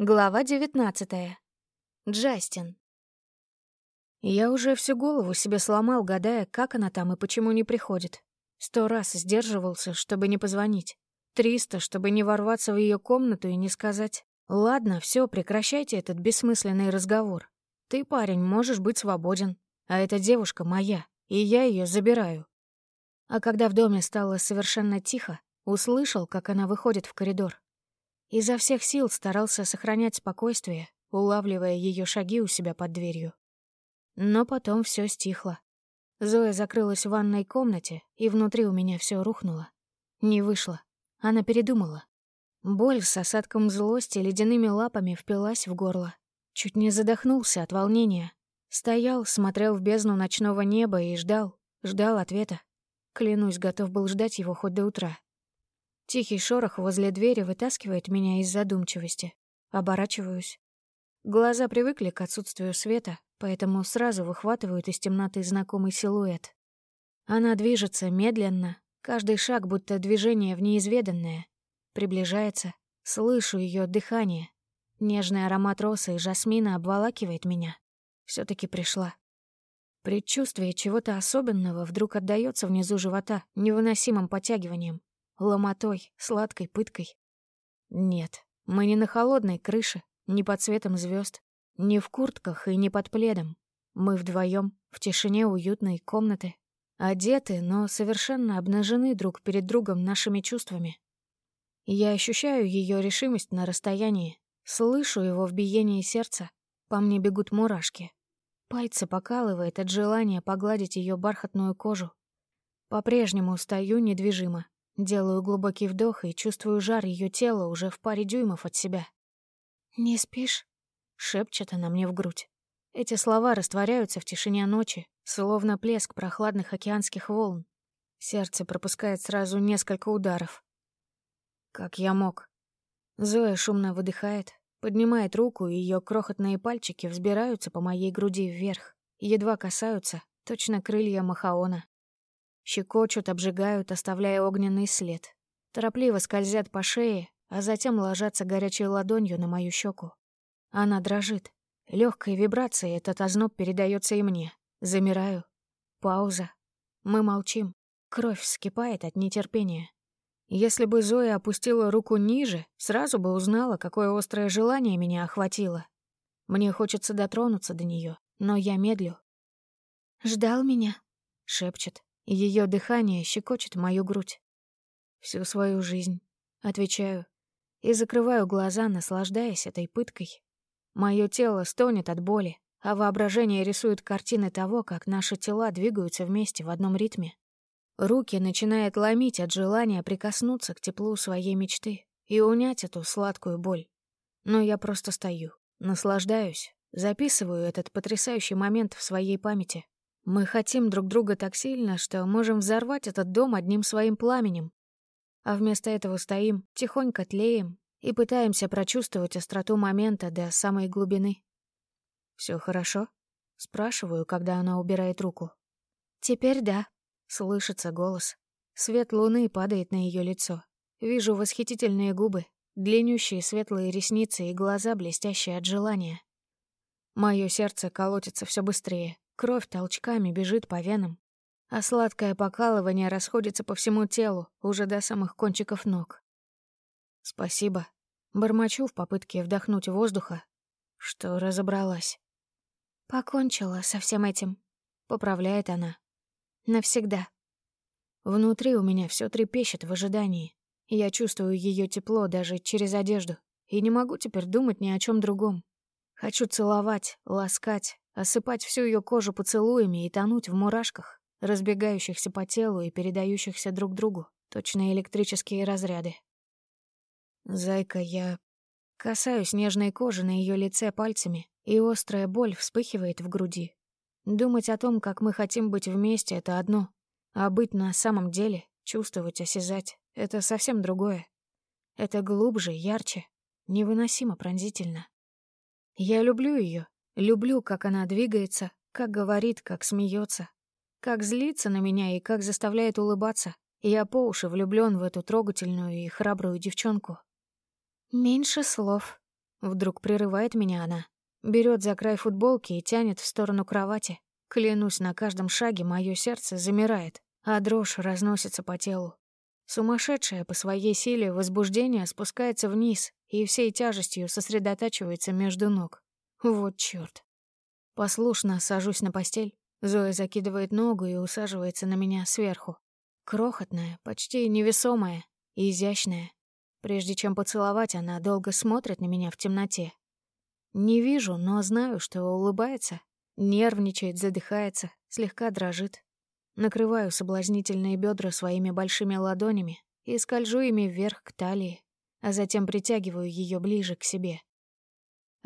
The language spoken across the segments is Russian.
Глава девятнадцатая. Джастин. Я уже всю голову себе сломал, гадая, как она там и почему не приходит. Сто раз сдерживался, чтобы не позвонить. Триста, чтобы не ворваться в ее комнату и не сказать «Ладно, все, прекращайте этот бессмысленный разговор. Ты, парень, можешь быть свободен, а эта девушка моя, и я ее забираю». А когда в доме стало совершенно тихо, услышал, как она выходит в коридор. Изо всех сил старался сохранять спокойствие, улавливая ее шаги у себя под дверью. Но потом все стихло. Зоя закрылась в ванной комнате, и внутри у меня все рухнуло. Не вышло. Она передумала. Боль с осадком злости ледяными лапами впилась в горло. Чуть не задохнулся от волнения. Стоял, смотрел в бездну ночного неба и ждал, ждал ответа. Клянусь, готов был ждать его хоть до утра. Тихий шорох возле двери вытаскивает меня из задумчивости. Оборачиваюсь. Глаза привыкли к отсутствию света, поэтому сразу выхватывают из темноты знакомый силуэт. Она движется медленно, каждый шаг будто движение в неизведанное. Приближается, слышу ее дыхание. Нежный аромат росы и жасмина обволакивает меня. все таки пришла. Предчувствие чего-то особенного вдруг отдаётся внизу живота невыносимым потягиванием ломотой, сладкой пыткой. Нет, мы не на холодной крыше, не под светом звезд, не в куртках и не под пледом. Мы вдвоем в тишине уютной комнаты, одеты, но совершенно обнажены друг перед другом нашими чувствами. Я ощущаю ее решимость на расстоянии, слышу его в биении сердца, по мне бегут мурашки. Пальцы покалывает от желания погладить ее бархатную кожу. По-прежнему стою недвижимо, Делаю глубокий вдох и чувствую жар ее тела уже в паре дюймов от себя. «Не спишь?» — шепчет она мне в грудь. Эти слова растворяются в тишине ночи, словно плеск прохладных океанских волн. Сердце пропускает сразу несколько ударов. Как я мог? Зоя шумно выдыхает, поднимает руку, и ее крохотные пальчики взбираются по моей груди вверх, едва касаются, точно крылья Махаона. Щекочут, обжигают, оставляя огненный след. Торопливо скользят по шее, а затем ложатся горячей ладонью на мою щеку. Она дрожит. Легкой вибрацией этот озноб передается и мне. Замираю. Пауза. Мы молчим. Кровь вскипает от нетерпения. Если бы Зоя опустила руку ниже, сразу бы узнала, какое острое желание меня охватило. Мне хочется дотронуться до нее, но я медлю. «Ждал меня?» — шепчет. Ее дыхание щекочет мою грудь. Всю свою жизнь. Отвечаю. И закрываю глаза, наслаждаясь этой пыткой. Мое тело стонет от боли, а воображение рисует картины того, как наши тела двигаются вместе в одном ритме. Руки начинают ломить от желания прикоснуться к теплу своей мечты и унять эту сладкую боль. Но я просто стою, наслаждаюсь, записываю этот потрясающий момент в своей памяти, мы хотим друг друга так сильно, что можем взорвать этот дом одним своим пламенем. А вместо этого стоим, тихонько тлеем и пытаемся прочувствовать остроту момента до самой глубины. Все хорошо?» — спрашиваю, когда она убирает руку. «Теперь да», — слышится голос. Свет луны падает на ее лицо. Вижу восхитительные губы, длиннющие светлые ресницы и глаза, блестящие от желания. Мое сердце колотится все быстрее. Кровь толчками бежит по венам, а сладкое покалывание расходится по всему телу, уже до самых кончиков ног. Спасибо. Бормочу в попытке вдохнуть воздуха, что разобралась. Покончила со всем этим, поправляет она. Навсегда. Внутри у меня все трепещет в ожидании. Я чувствую ее тепло даже через одежду и не могу теперь думать ни о чем другом. Хочу целовать, ласкать, осыпать всю ее кожу поцелуями и тонуть в мурашках, разбегающихся по телу и передающихся друг другу, точно электрические разряды. Зайка, я касаюсь нежной кожи на ее лице пальцами, и острая боль вспыхивает в груди. Думать о том, как мы хотим быть вместе, — это одно, а быть на самом деле, чувствовать, осязать — это совсем другое. Это глубже, ярче, невыносимо пронзительно. Я люблю ее, Люблю, как она двигается, как говорит, как смеется, как злится на меня и как заставляет улыбаться. Я по уши влюблён в эту трогательную и храбрую девчонку. «Меньше слов», Вдруг прерывает меня она. Берет за край футболки и тянет в сторону кровати. Клянусь, на каждом шаге мое сердце замирает, а дрожь разносится по телу. Сумасшедшее по своей силе возбуждение спускается вниз и всей тяжестью сосредотачивается между ног. Вот чёрт. Послушно сажусь на постель. Зоя закидывает ногу и усаживается на меня сверху. Крохотная, почти невесомая, изящная. Прежде чем поцеловать, она долго смотрит на меня в темноте. Не вижу, но знаю, что улыбается, нервничает, задыхается, слегка дрожит. Накрываю соблазнительные бедра своими большими ладонями и скольжу ими вверх к талии, а затем притягиваю ее ближе к себе.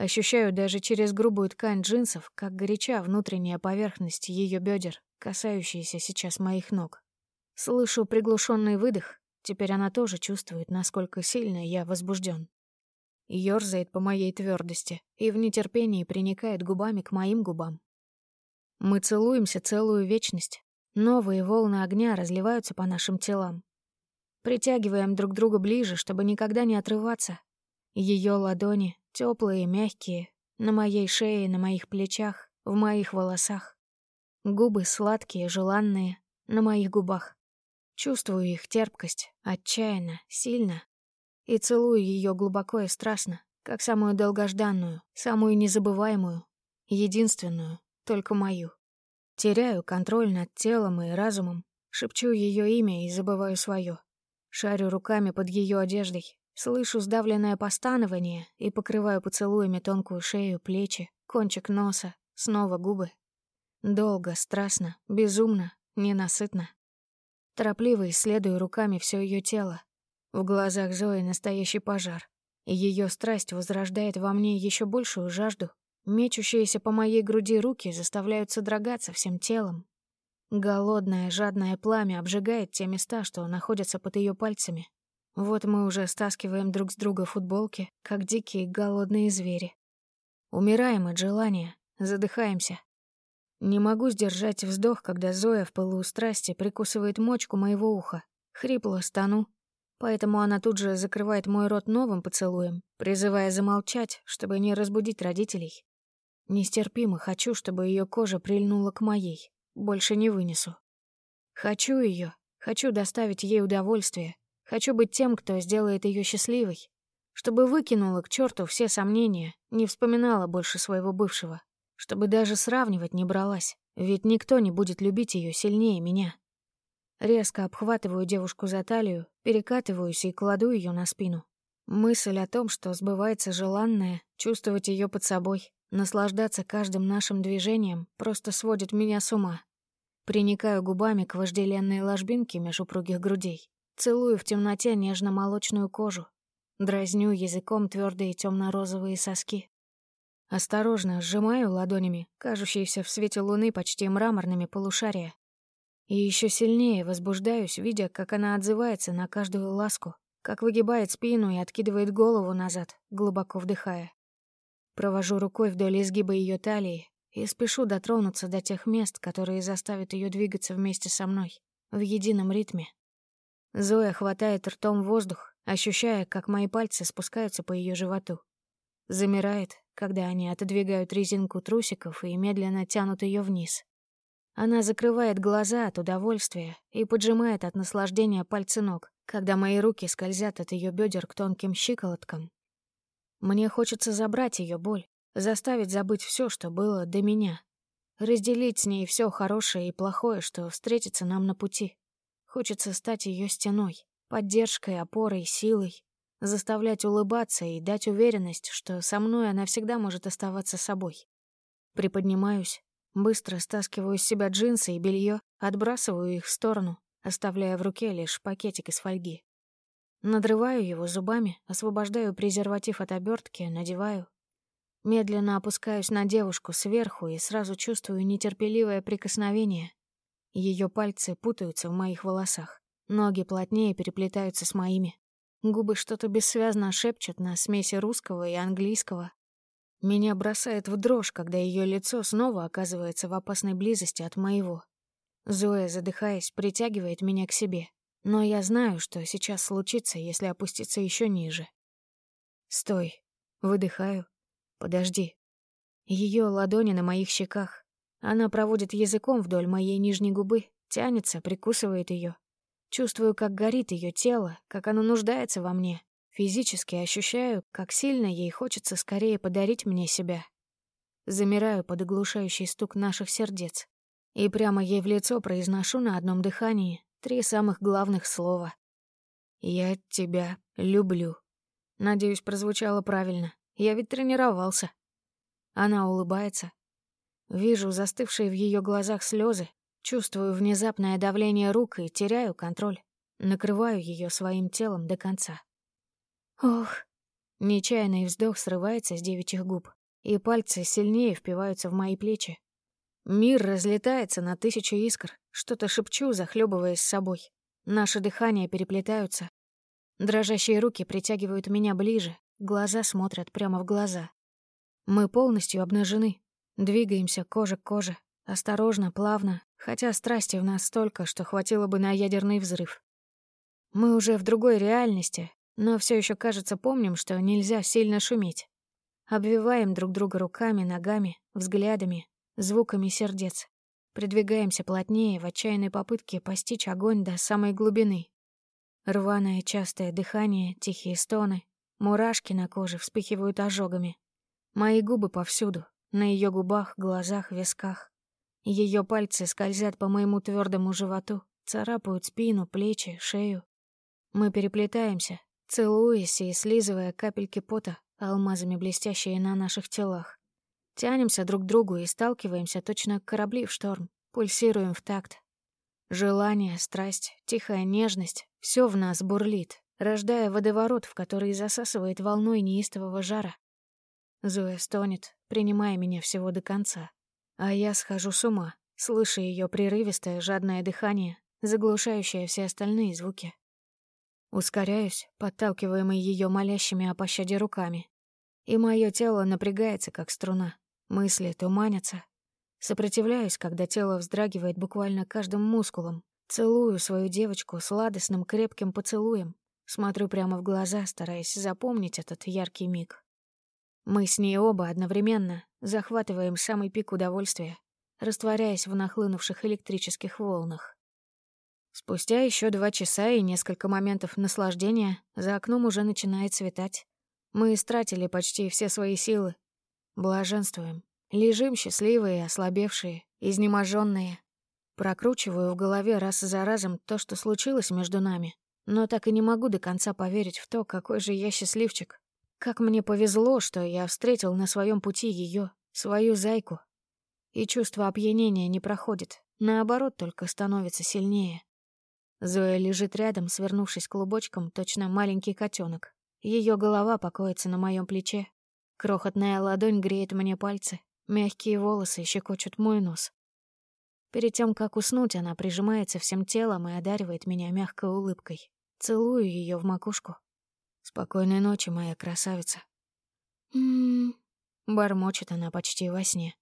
Ощущаю даже через грубую ткань джинсов, как горяча внутренняя поверхность ее бедер, касающаяся сейчас моих ног. Слышу приглушенный выдох, теперь она тоже чувствует, насколько сильно я возбужден. Ёрзает по моей твердости и в нетерпении приникает губами к моим губам. Мы целуемся целую вечность. Новые волны огня разливаются по нашим телам. Притягиваем друг друга ближе, чтобы никогда не отрываться. Ее ладони, теплые, мягкие, на моей шее, на моих плечах, в моих волосах. Губы сладкие, желанные, на моих губах. Чувствую их терпкость, отчаянно, сильно. И целую ее глубоко и страстно, как самую долгожданную, самую незабываемую, единственную, только мою. Теряю контроль над телом и разумом, шепчу ее имя и забываю свое. Шарю руками под ее одеждой, слышу сдавленное постанование и покрываю поцелуями тонкую шею, плечи, кончик носа, снова губы. Долго, страстно, безумно, ненасытно. Торопливо исследую руками все ее тело. В глазах Зои настоящий пожар. Ее страсть возрождает во мне еще большую жажду. Мечущиеся по моей груди руки заставляют содрогаться всем телом. Голодное, жадное пламя обжигает те места, что находятся под ее пальцами. Вот мы уже стаскиваем друг с друга футболки, как дикие голодные звери. Умираем от желания, задыхаемся. Не могу сдержать вздох, когда Зоя в пылу страсти прикусывает мочку моего уха. Хрипло стану. Поэтому она тут же закрывает мой рот новым поцелуем, призывая замолчать, чтобы не разбудить родителей. Нестерпимо хочу, чтобы ее кожа прильнула к моей. Больше не вынесу. Хочу ее, хочу доставить ей удовольствие. Хочу быть тем, кто сделает ее счастливой. Чтобы выкинула к черту все сомнения, не вспоминала больше своего бывшего чтобы даже сравнивать не бралась, ведь никто не будет любить ее сильнее меня. Резко обхватываю девушку за талию, перекатываюсь и кладу ее на спину. Мысль о том, что сбывается желанное, чувствовать ее под собой, наслаждаться каждым нашим движением, просто сводит меня с ума. Приникаю губами к вожделенной ложбинке меж упругих грудей, целую в темноте нежно-молочную кожу, дразню языком твердые темно-розовые соски. Осторожно сжимаю ладонями, кажущиеся в свете луны почти мраморными полушария. И еще сильнее возбуждаюсь, видя, как она отзывается на каждую ласку, как выгибает спину и откидывает голову назад, глубоко вдыхая. Провожу рукой вдоль изгиба ее талии и спешу дотронуться до тех мест, которые заставят ее двигаться вместе со мной, в едином ритме. Зоя хватает ртом воздух, ощущая, как мои пальцы спускаются по ее животу. Замирает, когда они отодвигают резинку трусиков и медленно тянут ее вниз. Она закрывает глаза от удовольствия и поджимает от наслаждения пальцы ног, когда мои руки скользят от ее бедер к тонким щиколоткам. Мне хочется забрать ее боль, заставить забыть все, что было до меня, разделить с ней все хорошее и плохое, что встретится нам на пути. Хочется стать ее стеной, поддержкой, опорой, силой, заставлять улыбаться и дать уверенность, что со мной она всегда может оставаться собой. Приподнимаюсь, быстро стаскиваю с себя джинсы и белье, отбрасываю их в сторону, оставляя в руке лишь пакетик из фольги. Надрываю его зубами, освобождаю презерватив от обертки, надеваю. Медленно опускаюсь на девушку сверху и сразу чувствую нетерпеливое прикосновение. Ее пальцы путаются в моих волосах, ноги плотнее переплетаются с моими. Губы что-то бессвязно шепчут на смеси русского и английского. Меня бросает в дрожь, когда ее лицо снова оказывается в опасной близости от моего. Зоя, задыхаясь, притягивает меня к себе. Но я знаю, что сейчас случится, если опуститься еще ниже. «Стой!» Выдыхаю. Подожди. Ее ладони на моих щеках. Она проводит языком вдоль моей нижней губы, тянется, прикусывает ее. Чувствую, как горит ее тело, как оно нуждается во мне. Физически ощущаю, как сильно ей хочется скорее подарить мне себя. Замираю под оглушающий стук наших сердец. И прямо ей в лицо произношу на одном дыхании три самых главных слова. «Я тебя люблю». Надеюсь, прозвучало правильно. Я ведь тренировался. Она улыбается. Вижу застывшие в ее глазах слезы, чувствую внезапное давление рук и теряю контроль. Накрываю ее своим телом до конца. Ох. Нечаянный вздох срывается с девичьих губ, и пальцы сильнее впиваются в мои плечи. Мир разлетается на тысячу искр, что-то шепчу, захлебываясь собой. Наши дыхания переплетаются. Дрожащие руки притягивают меня ближе, глаза смотрят прямо в глаза. Мы полностью обнажены, двигаемся кожа к коже, осторожно, плавно, хотя страсти в нас столько, что хватило бы на ядерный взрыв. Мы уже в другой реальности, но все еще, кажется, помним, что нельзя сильно шуметь. Обвиваем друг друга руками, ногами, взглядами, звуками сердец. Придвигаемся плотнее в отчаянной попытке постичь огонь до самой глубины. Рваное частое дыхание, тихие стоны, мурашки на коже вспыхивают ожогами. Мои губы повсюду, на ее губах, глазах, висках. Ее пальцы скользят по моему твердому животу, царапают спину, плечи, шею. Мы переплетаемся, целуясь и слизывая капельки пота, алмазами блестящие на наших телах. Тянемся друг к другу и сталкиваемся точно корабли в шторм, пульсируем в такт. Желание, страсть, тихая нежность — все в нас бурлит, рождая водоворот, в который засасывает волной неистового жара. Зоя стонет, принимая меня всего до конца. А я схожу с ума, слыша ее прерывистое, жадное дыхание, заглушающее все остальные звуки. Ускоряюсь, подталкиваемый ее молящими о пощаде руками. И мое тело напрягается, как струна. Мысли туманятся. Сопротивляюсь, когда тело вздрагивает буквально каждым мускулом. Целую свою девочку сладостным крепким поцелуем. Смотрю прямо в глаза, стараясь запомнить этот яркий миг. Мы с ней оба одновременно захватываем самый пик удовольствия, растворяясь в нахлынувших электрических волнах. Спустя еще два часа и несколько моментов наслаждения за окном уже начинает светать. Мы истратили почти все свои силы, Блаженствуем. Лежим счастливые, ослабевшие, изнеможенные. Прокручиваю в голове раз за разом то, что случилось между нами, но так и не могу до конца поверить в то, какой же я счастливчик. Как мне повезло, что я встретил на своем пути ее, свою зайку. И чувство опьянения не проходит, наоборот, только становится сильнее. Зоя лежит рядом, свернувшись клубочком, точно маленький котенок. Ее голова покоится на моем плече, Крохотная ладонь греет мне пальцы, мягкие волосы щекочут мой нос. Перед тем, как уснуть, она прижимается всем телом и одаривает меня мягкой улыбкой. Целую ее в макушку. «Спокойной ночи, моя красавица». «М-м-м», бормочет она почти во сне.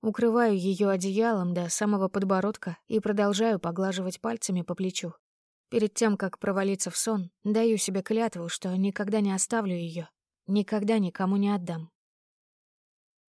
Укрываю ее одеялом до самого подбородка и продолжаю поглаживать пальцами по плечу. Перед тем, как провалиться в сон, даю себе клятву, что никогда не оставлю ее Никогда никому не отдам.